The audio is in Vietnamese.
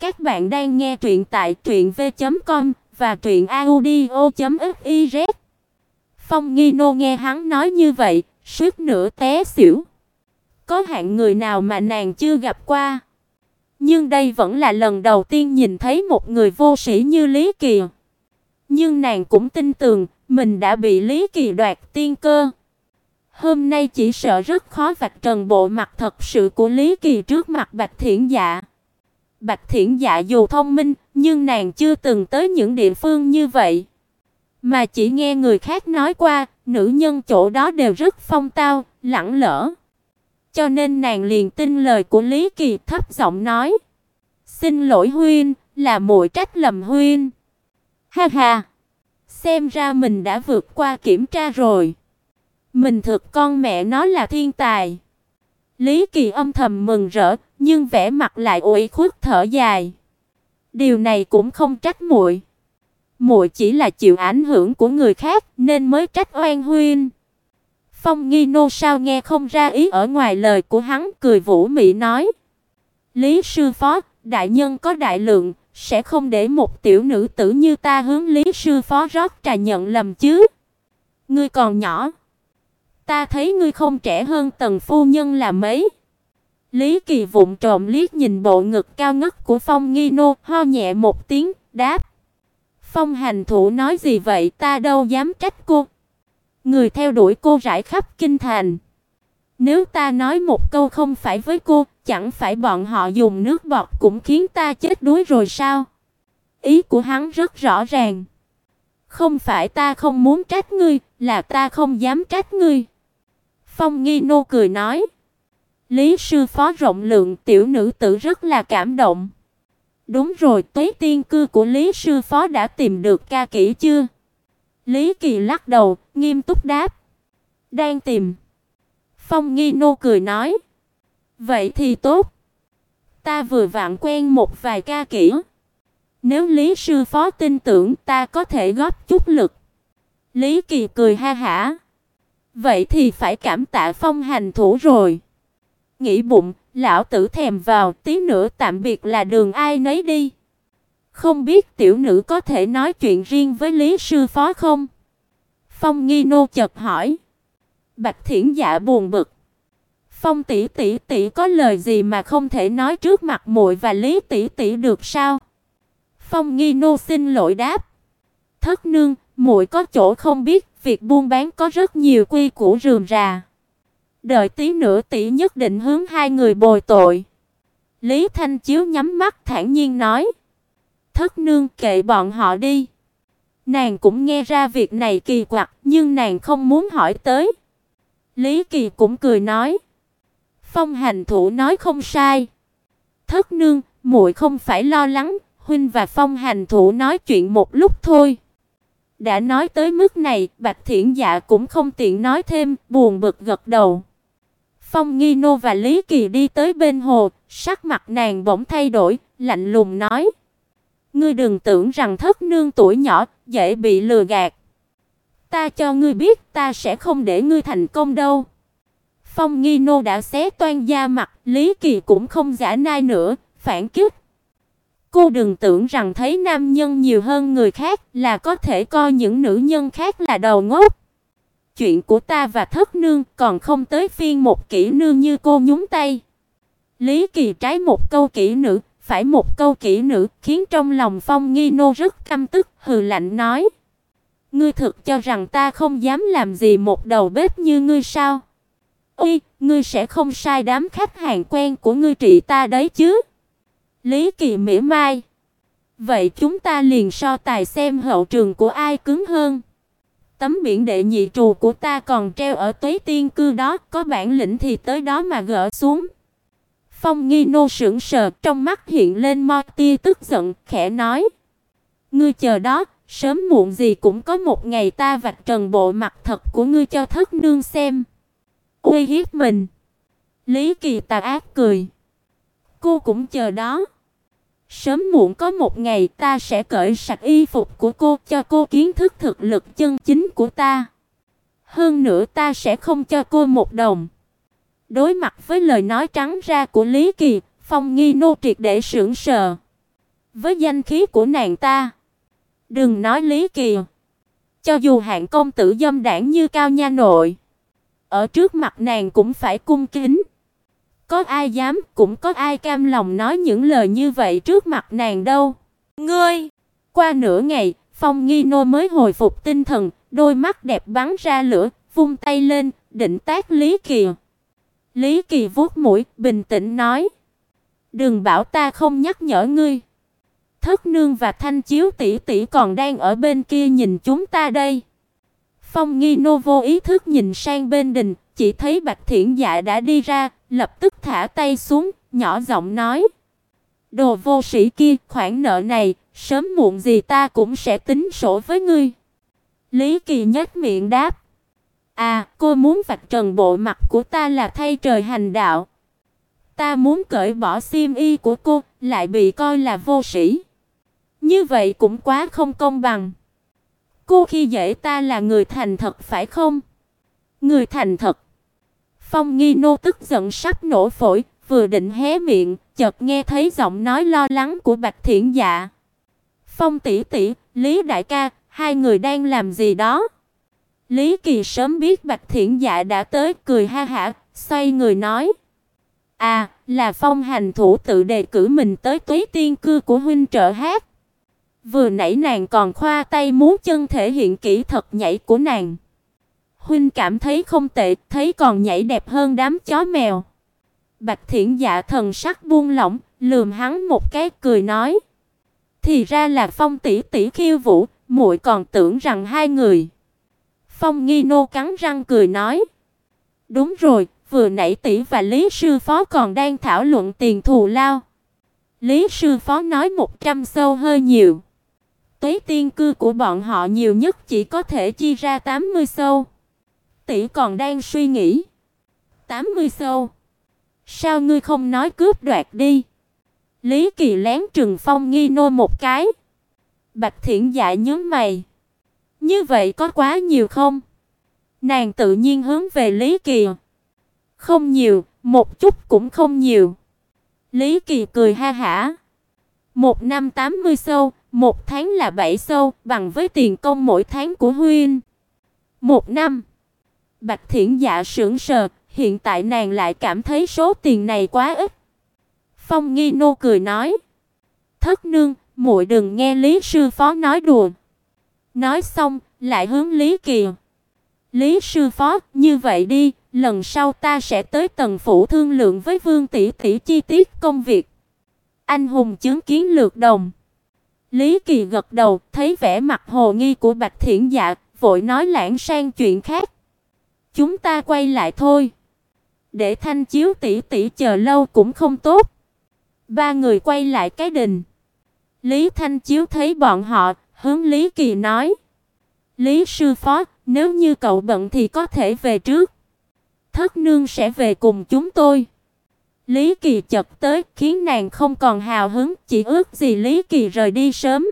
Các bạn đang nghe truyện tại truyệnv.com và truyệnaudio.fiz. Phong Nghi Nô nghe hắn nói như vậy, suýt nữa té xỉu. Có hạng người nào mà nàng chưa gặp qua? Nhưng đây vẫn là lần đầu tiên nhìn thấy một người vô sĩ như Lý Kỳ. Nhưng nàng cũng tin tưởng mình đã bị Lý Kỳ đoạt tiên cơ. Hôm nay chỉ sợ rất khó vạch trần bộ mặt thật sự của Lý Kỳ trước mặt Bạch Thiển Dạ. Bạch Thiển Dạ dù thông minh, nhưng nàng chưa từng tới những địa phương như vậy, mà chỉ nghe người khác nói qua, nữ nhân chỗ đó đều rất phong tao, lẳng lỡ. Cho nên nàng liền tin lời của Lý Kỳ, thấp giọng nói: "Xin lỗi huynh, là muội trách lầm huynh." Ha ha, xem ra mình đã vượt qua kiểm tra rồi. Mình thực con mẹ nó là thiên tài. Lý Kỳ âm thầm mừng rỡ, nhưng vẻ mặt lại ủy khuất thở dài. Điều này cũng không trách muội. Muội chỉ là chịu ảnh hưởng của người khác nên mới trách oan huynh. Phong Nghi Nô sao nghe không ra ý ở ngoài lời của hắn, cười vũ mị nói: "Lý sư phó, đại nhân có đại lượng, sẽ không để một tiểu nữ tử như ta hướng Lý sư phó rót trà nhận lầm chứ? Ngươi còn nhỏ, ta thấy ngươi không trẻ hơn Tần phu nhân là mấy." Lý Kỳ vụng trộm liếc nhìn bộ ngực cao ngất của Phong Nghi Nô, ho nhẹ một tiếng, đáp: "Phong hành thủ nói gì vậy, ta đâu dám trách cô." Người theo đuổi cô rải khắp kinh thành. Nếu ta nói một câu không phải với cô, chẳng phải bọn họ dùng nước bọt cũng khiến ta chết đuối rồi sao? Ý của hắn rất rõ ràng. Không phải ta không muốn trách ngươi, là ta không dám trách ngươi. Phong Nghi Nô cười nói. Lý sư phó rộng lượng tiểu nữ tử rất là cảm động. Đúng rồi, Tuế tiên cư của Lý sư phó đã tìm được ca kỹ chưa? Lý Kỳ lắc đầu, nghiêm túc đáp. Đang tìm. Phong Nghi Nô cười nói. Vậy thì tốt. Ta vừa vặn quen một vài ca kỹ. Nếu Lý sư phó tin tưởng ta có thể góp chút lực. Lý Kỳ cười ha hả. Vậy thì phải cảm tạ Phong hành thủ rồi. Nghĩ bụng, lão tử thèm vào, tí nữa tạm biệt là đường ai nấy đi. Không biết tiểu nữ có thể nói chuyện riêng với Lý sư phó không? Phong Nghi Nô chợt hỏi. Bạch Thiển Dạ buồn bực. Phong tỷ tỷ tỷ có lời gì mà không thể nói trước mặt muội và Lý tỷ tỷ được sao? Phong Nghi Nô xin lỗi đáp. Thất nương, muội có chỗ không biết, việc buôn bán có rất nhiều quy củ rườm rà. Đợi tí nữa tỷ nhất định hướng hai người bồi tội. Lý Thanh Chiếu nhắm mắt thản nhiên nói. Thất nương kệ bọn họ đi. Nàng cũng nghe ra việc này kỳ quặc, nhưng nàng không muốn hỏi tới. Lý Kỳ cũng cười nói. Phong hành thủ nói không sai. Thất nương, muội không phải lo lắng, huynh và Phong hành thủ nói chuyện một lúc thôi. Đã nói tới mức này, Bạch Thiển Dạ cũng không tiện nói thêm, buồn bực gật đầu. Phong Nghi Nô và Lý Kỳ đi tới bên hồ, sắc mặt nàng bỗng thay đổi, lạnh lùng nói: "Ngươi đừng tưởng rằng thất nương tuổi nhỏ dễ bị lừa gạt. Ta cho ngươi biết, ta sẽ không để ngươi thành công đâu." Phong Nghi Nô đã xé toan da mặt, Lý Kỳ cũng không giả nai nữa, phản kích. Cô đừng tưởng rằng thấy nam nhân nhiều hơn người khác là có thể coi những nữ nhân khác là đầu ngốc chuyện của ta và thất nương còn không tới phiên một kỹ nương như cô nhúng tay. Lý Kỳ trái một câu kỹ nữ, phải một câu kỹ nữ, khiến trong lòng Phong Nghi Nô rất căm tức, hừ lạnh nói: "Ngươi thực cho rằng ta không dám làm gì một đầu bếp như ngươi sao? Ôi, ngươi sẽ không sai đám khách hàng quen của ngươi trị ta đấy chứ?" Lý Kỳ mỉa mai: "Vậy chúng ta liền so tài xem hậu trường của ai cứng hơn." Tấm biển đệ nhị trù của ta còn treo ở Tuế Tiên cư đó, có bản lĩnh thì tới đó mà gỡ xuống. Phong Nghi Nô sững sờ, trong mắt hiện lên mo tia tức giận, khẽ nói: "Ngươi chờ đó, sớm muộn gì cũng có một ngày ta vạch trần bộ mặt thật của ngươi cho thất nương xem." Uy hiếp mình. Lý Kỳ tà ác cười. Cô cũng chờ đó. Sớm muộn có một ngày ta sẽ cởi sạch y phục của cô cho cô kiến thức thực lực chân chính của ta. Hơn nữa ta sẽ không cho cô một đồng. Đối mặt với lời nói trắng ra của Lý Kỳ, Phong Nghi Nô triệt để sững sờ. Với danh khí của nàng ta, đừng nói Lý Kỳ, cho dù hạng công tử dâm đảng như cao nha nội, ở trước mặt nàng cũng phải cung kính. Có ai dám, cũng có ai cam lòng nói những lời như vậy trước mặt nàng đâu. Ngươi, qua nửa ngày, Phong Nghi Nô mới hồi phục tinh thần, đôi mắt đẹp bắn ra lửa, vung tay lên, định tác Lý Kỳ. Lý Kỳ vuốt mũi, bình tĩnh nói: "Đừng bảo ta không nhắc nhở ngươi. Thất nương và Thanh Chiếu tỷ tỷ còn đang ở bên kia nhìn chúng ta đây." Phong Nghi Nô vô ý thức nhìn sang bên đình, chỉ thấy Bạch Thiển Dạ đã đi ra, lập tức thả tay xuống, nhỏ giọng nói: "Đồ vô sĩ kia, khoản nợ này, sớm muộn gì ta cũng sẽ tính sổ với ngươi." Lý Kỳ nhếch miệng đáp: "À, cô muốn vạch trần bộ mặt của ta là thay trời hành đạo. Ta muốn cởi bỏ xiêm y của cô, lại bị coi là vô sĩ. Như vậy cũng quá không công bằng." Cô khi dễ ta là người thành thật phải không? Người thành thật. Phong Nghi Nô tức giận sắp nổ phổi, vừa định hé miệng, chợt nghe thấy giọng nói lo lắng của Bạch Thiển Dạ. "Phong tỷ tỷ, Lý đại ca, hai người đang làm gì đó?" Lý Kỳ sớm biết Bạch Thiển Dạ đã tới, cười ha hả, xoay người nói: "À, là Phong hành thủ tự đề cử mình tới Túy Tiên cư của huynh trợ hát." Vừa nãy nàng còn khoa tay múa chân thể hiện kỹ thuật nhảy của nàng. Huynh cảm thấy không tệ, thấy còn nhảy đẹp hơn đám chó mèo. Bạch Thiển Dạ thần sắc buông lỏng, lườm hắn một cái cười nói: "Thì ra là Phong tỷ tỷ khiêu vũ, muội còn tưởng rằng hai người." Phong Nghi Nô cắn răng cười nói: "Đúng rồi, vừa nãy tỷ và Lý sư phó còn đang thảo luận tiền thù lao." Lý sư phó nói 100 sâu hơi nhiều. Tuế tiên cư của bọn họ nhiều nhất chỉ có thể chi ra 80 sâu. Tỷ còn đang suy nghĩ. 80 sâu. Sao ngươi không nói cướp đoạt đi? Lý Kỳ lén Trừng Phong nghi nô một cái. Bạch Thiển Dạ nhớ mày. Như vậy có quá nhiều không? Nàng tự nhiên hướng về Lý Kỳ. Không nhiều, một chút cũng không nhiều. Lý Kỳ cười ha hả. Một năm 80 sâu, một tháng là 7 sâu, bằng với tiền công mỗi tháng của huynh. Một năm. Bạch Thiển Dạ sững sờ, hiện tại nàng lại cảm thấy số tiền này quá ít. Phong Nghi Nô cười nói: "Thất nương, muội đừng nghe Lý sư phó nói đùa." Nói xong, lại hướng Lý Kỳ. "Lý sư phó, như vậy đi, lần sau ta sẽ tới tầng phủ thương lượng với Vương tỷ tỷ chi tiết công việc." Anh hùng chứng kiến lược đồng. Lý Kỳ gật đầu, thấy vẻ mặt hồ nghi của Bạch Thiển Dạ, vội nói lãng sang chuyện khác. Chúng ta quay lại thôi. Để Thanh Chiếu tỷ tỷ chờ lâu cũng không tốt. Ba người quay lại cái đình. Lý Thanh Chiếu thấy bọn họ, hướng Lý Kỳ nói: "Lý sư phó, nếu như cậu bận thì có thể về trước. Thất nương sẽ về cùng chúng tôi." Lý Kỳ chợt tới, khiến nàng không còn hào hứng, chỉ ước gì Lý Kỳ rời đi sớm.